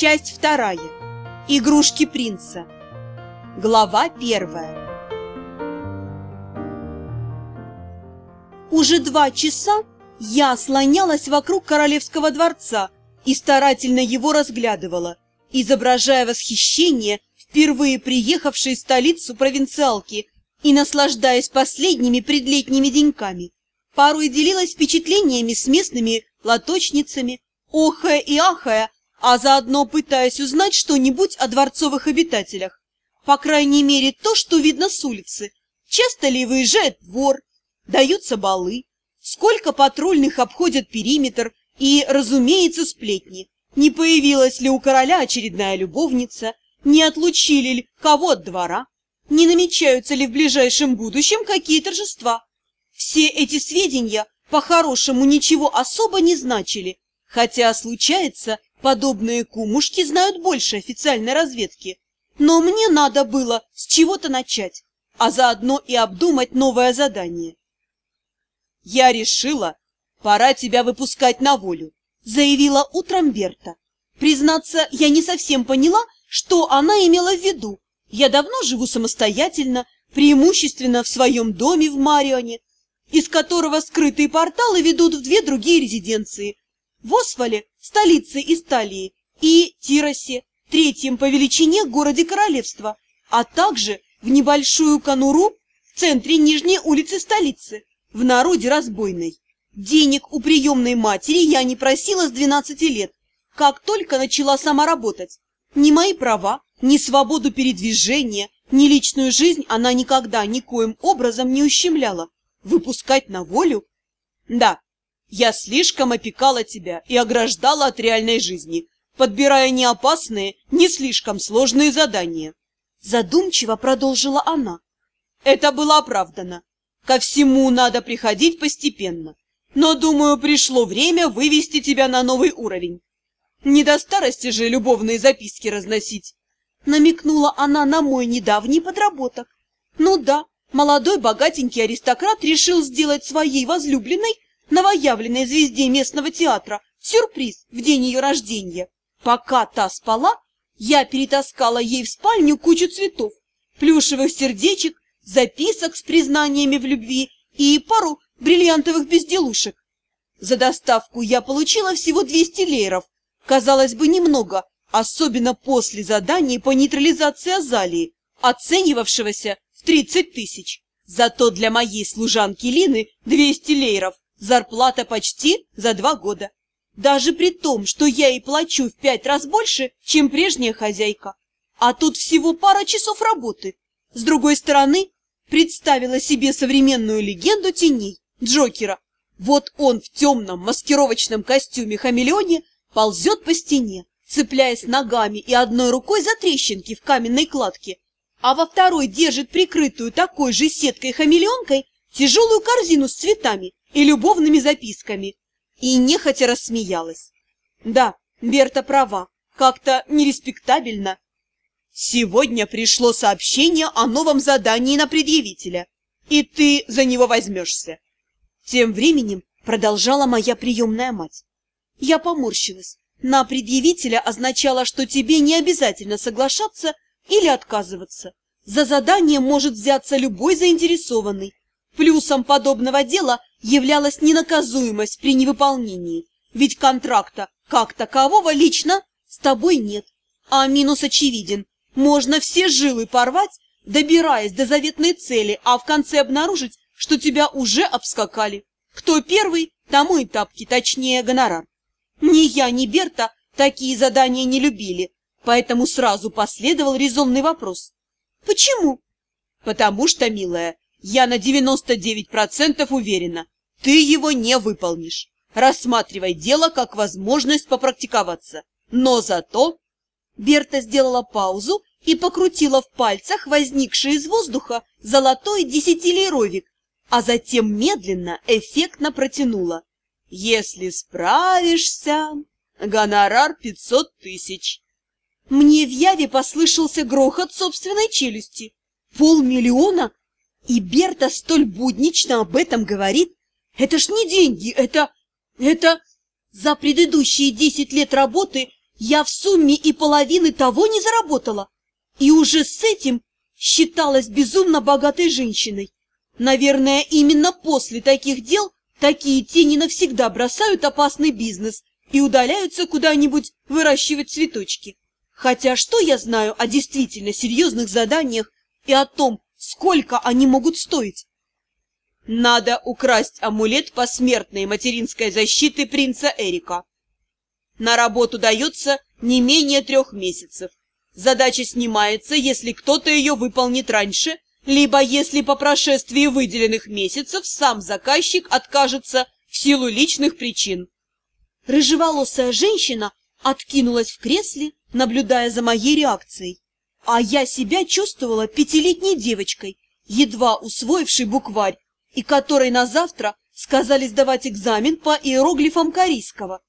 Часть вторая. Игрушки принца. Глава первая. Уже два часа я слонялась вокруг королевского дворца и старательно его разглядывала, изображая восхищение впервые приехавшей в столицу провинциалки и наслаждаясь последними предлетними деньками. Порой делилась впечатлениями с местными лоточницами, охая и ахая, а заодно пытаясь узнать что-нибудь о дворцовых обитателях. По крайней мере, то, что видно с улицы. Часто ли выезжает двор, даются балы, сколько патрульных обходят периметр и, разумеется, сплетни. Не появилась ли у короля очередная любовница, не отлучили ли кого от двора, не намечаются ли в ближайшем будущем какие торжества. Все эти сведения по-хорошему ничего особо не значили, хотя, случается, подобные кумушки знают больше официальной разведки. Но мне надо было с чего-то начать, а заодно и обдумать новое задание. «Я решила, пора тебя выпускать на волю», — заявила утром Берта. Признаться, я не совсем поняла, что она имела в виду. Я давно живу самостоятельно, преимущественно в своем доме в Марионе, из которого скрытые порталы ведут в две другие резиденции. В Освале, столице Исталии, и Тиросе, третьем по величине городе королевства, а также в небольшую конуру в центре Нижней улицы столицы, в народе разбойной. Денег у приемной матери я не просила с 12 лет, как только начала сама работать. Ни мои права, ни свободу передвижения, ни личную жизнь она никогда никоим образом не ущемляла. Выпускать на волю? Да, я слишком опекала тебя и ограждала от реальной жизни, подбирая не опасные, не слишком сложные задания. Задумчиво продолжила она. Это было оправдано. Ко всему надо приходить постепенно. Но, думаю, пришло время вывести тебя на новый уровень. Не до старости же любовные записки разносить. Намекнула она на мой недавний подработок. Ну да, молодой богатенький аристократ решил сделать своей возлюбленной, новоявленной звезде местного театра, сюрприз в день ее рождения. Пока та спала, я перетаскала ей в спальню кучу цветов, плюшевых сердечек, записок с признаниями в любви и пару бриллиантовых безделушек. За доставку я получила всего 200 лейров. Казалось бы, немного, особенно после задания по нейтрализации Азалии, оценивавшегося в 30 тысяч. Зато для моей служанки Лины 200 лейров, зарплата почти за два года. Даже при том, что я ей плачу в пять раз больше, чем прежняя хозяйка. А тут всего пара часов работы. С другой стороны, представила себе современную легенду теней, Джокера. Вот он в темном маскировочном костюме-хамелеоне ползет по стене, цепляясь ногами и одной рукой за трещинки в каменной кладке, а во второй держит прикрытую такой же сеткой-хамелеонкой тяжелую корзину с цветами и любовными записками. И нехотя рассмеялась. Да, Берта права, как-то нереспектабельно. Сегодня пришло сообщение о новом задании на предъявителя, и ты за него возьмешься. Тем временем продолжала моя приемная мать. Я поморщилась. На предъявителя означало, что тебе не обязательно соглашаться или отказываться. За задание может взяться любой заинтересованный. Плюсом подобного дела являлась ненаказуемость при невыполнении, ведь контракта как такового лично с тобой нет. А минус очевиден. Можно все жилы порвать, добираясь до заветной цели, а в конце обнаружить, что тебя уже обскакали. Кто первый, тому и тапки, точнее гонорар. Ни я, ни Берта такие задания не любили, поэтому сразу последовал резонный вопрос. Почему? Потому что, милая, я на 99% уверена, ты его не выполнишь. Рассматривай дело как возможность попрактиковаться. Но зато... Берта сделала паузу и покрутила в пальцах возникший из воздуха золотой десятилейровик, а затем медленно, эффектно протянула. Если справишься, гонорар пятьсот тысяч. Мне в яве послышался грохот собственной челюсти. Полмиллиона? И Берта столь буднично об этом говорит? Это ж не деньги, это... это... За предыдущие десять лет работы я в сумме и половины того не заработала, и уже с этим считалась безумно богатой женщиной. Наверное, именно после таких дел такие тени навсегда бросают опасный бизнес и удаляются куда-нибудь выращивать цветочки. Хотя что я знаю о действительно серьезных заданиях и о том, сколько они могут стоить? Надо украсть амулет посмертной материнской защиты принца Эрика. На работу дается не менее трех месяцев. Задача снимается, если кто-то ее выполнит раньше, либо если по прошествии выделенных месяцев сам заказчик откажется в силу личных причин. Рыжеволосая женщина откинулась в кресле, наблюдая за моей реакцией. А я себя чувствовала пятилетней девочкой, едва усвоившей букварь, и которой на завтра сказали сдавать экзамен по иероглифам корейского.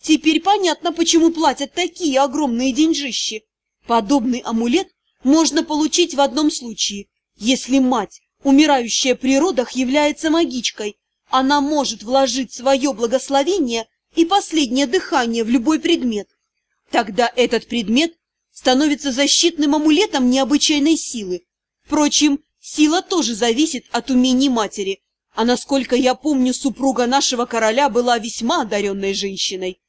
Теперь понятно, почему платят такие огромные деньжищи. Подобный амулет можно получить в одном случае, если мать, умирающая при родах, является магичкой. Она может вложить свое благословение и последнее дыхание в любой предмет. Тогда этот предмет становится защитным амулетом необычайной силы. Впрочем, сила тоже зависит от умений матери, а насколько я помню, супруга нашего короля была весьма одаренной женщиной.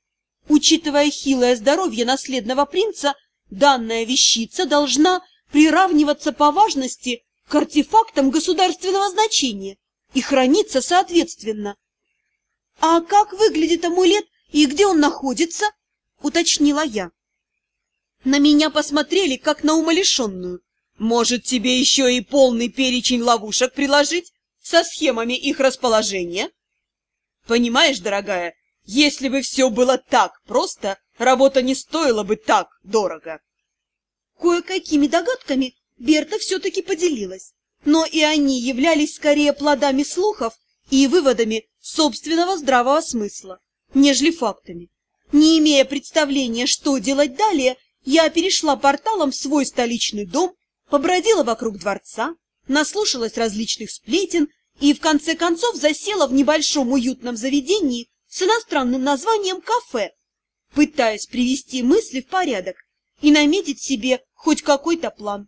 Учитывая хилое здоровье наследного принца, данная вещица должна приравниваться по важности к артефактам государственного значения и храниться соответственно. «А как выглядит амулет и где он находится?» — уточнила я. На меня посмотрели, как на умалишенную. Может, тебе еще и полный перечень ловушек приложить со схемами их расположения? Понимаешь, дорогая, если бы все было так просто, работа не стоила бы так дорого. Кое-какими догадками Берта все-таки поделилась, но и они являлись скорее плодами слухов и выводами собственного здравого смысла, нежели фактами. Не имея представления, что делать далее, я перешла порталом в свой столичный дом, побродила вокруг дворца, наслушалась различных сплетен и в конце концов засела в небольшом уютном заведении с иностранным названием «Кафе», пытаясь привести мысли в порядок и наметить себе хоть какой-то план.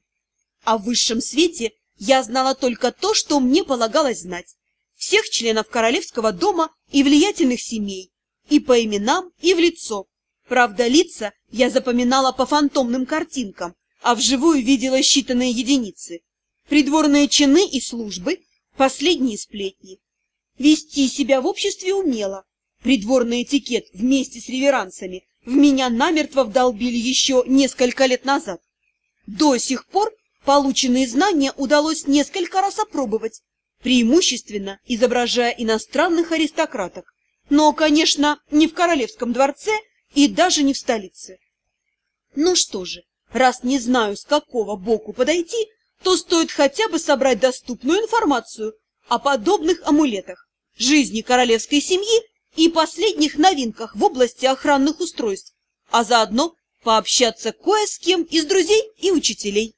О высшем свете я знала только то, что мне полагалось знать. Всех членов королевского дома и влиятельных семей, и по именам, и в лицо. Правда, лица я запоминала по фантомным картинкам, а вживую видела считанные единицы. Придворные чины и службы, последние сплетни. Вести себя в обществе умела. Придворный этикет вместе с реверансами в меня намертво вдолбили еще несколько лет назад. До сих пор полученные знания удалось несколько раз опробовать, преимущественно изображая иностранных аристократок. Но, конечно, не в королевском дворце и даже не в столице. Ну что же, раз не знаю, с какого боку подойти, то стоит хотя бы собрать доступную информацию о подобных амулетах, жизни королевской семьи и последних новинках в области охранных устройств, а заодно пообщаться кое с кем из друзей и учителей.